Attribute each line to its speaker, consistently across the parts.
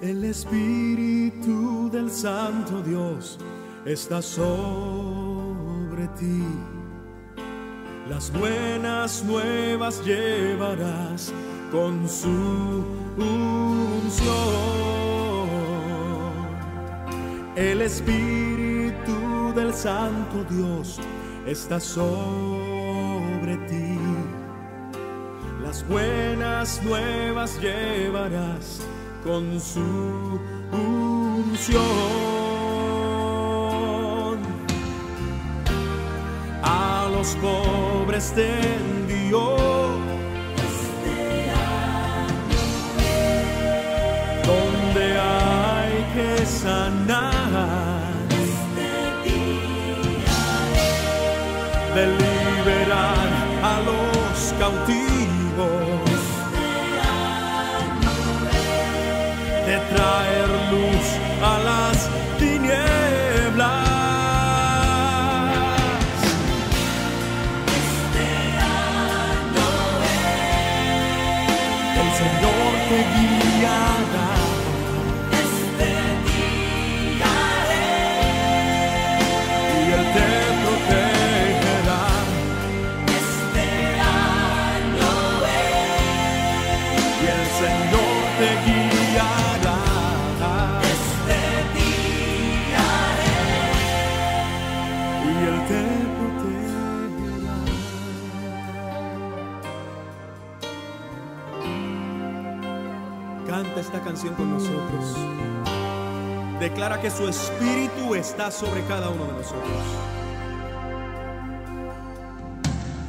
Speaker 1: El Espíritu del Santo Dios está sobre ti. Las buenas nuevas llevarás con su unción. El Espíritu del Santo Dios está sobre ti. Las buenas nuevas llevarás con su unción. A los pobres te envió. Donde hay que sanar. De liberar a los cautivos. Traer luz a las tinieblas. El Señor te guiará. Canta esta canción con nosotros. Declara que su espíritu está sobre cada uno de nosotros.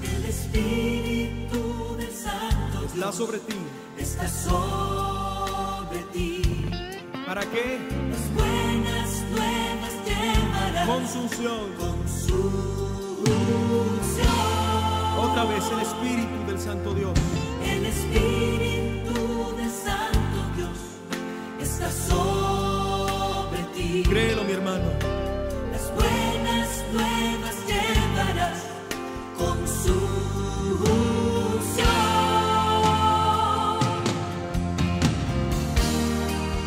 Speaker 2: El Espíritu del Santo
Speaker 1: Está sobre ti.
Speaker 2: está sobre ti.
Speaker 1: ¿Para qué?
Speaker 2: Las buenas nuevas llevarás
Speaker 1: Con su unción.
Speaker 2: con su unción.
Speaker 1: Otra vez el espíritu del Santo Dios.
Speaker 2: El Espíritu Las buenas nuevas llevarás con su.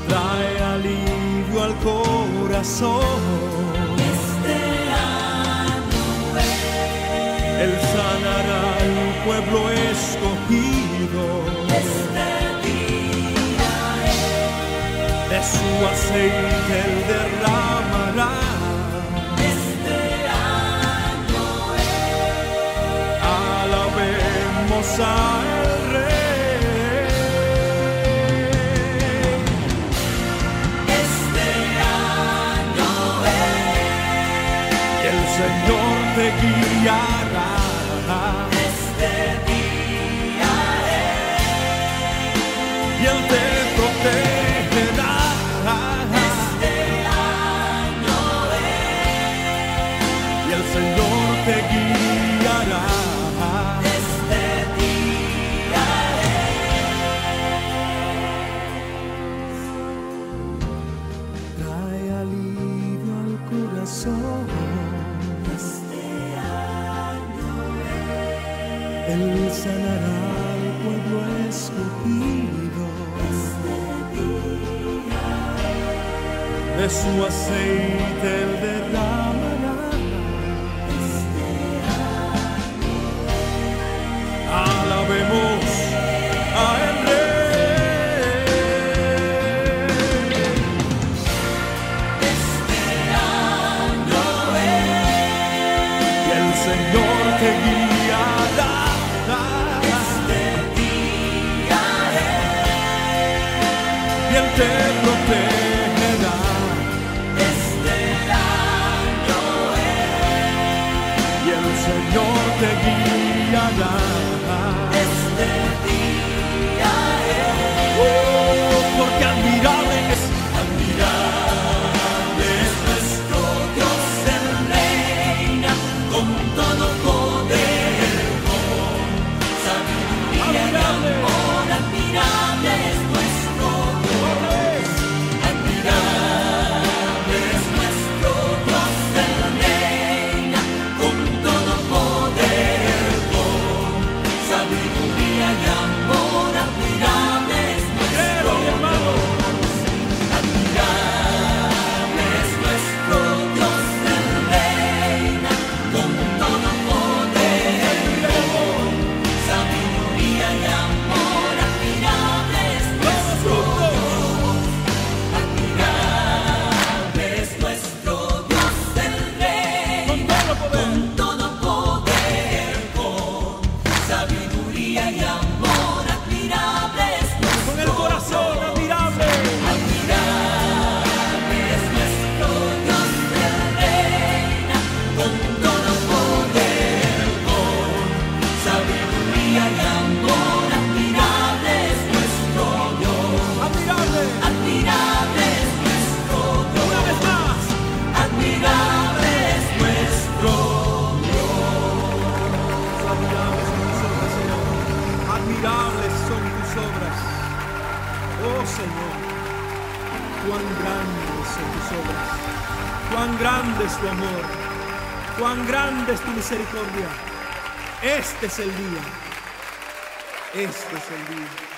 Speaker 1: Trae alivio al corazón.
Speaker 2: Este año
Speaker 1: Él sanará al pueblo escogido.
Speaker 2: este día
Speaker 1: De su aceite Él derramará. Señor Él
Speaker 2: este
Speaker 1: De su aceite Él derramará. Alabemos al Rey. Y el Señor te guiará. Este día es, y él te protegerá.
Speaker 2: Este daño
Speaker 1: es, y el Señor te guiará. Cuán grande es tu amor, cuán grande es tu misericordia. Este es el día, este es el día.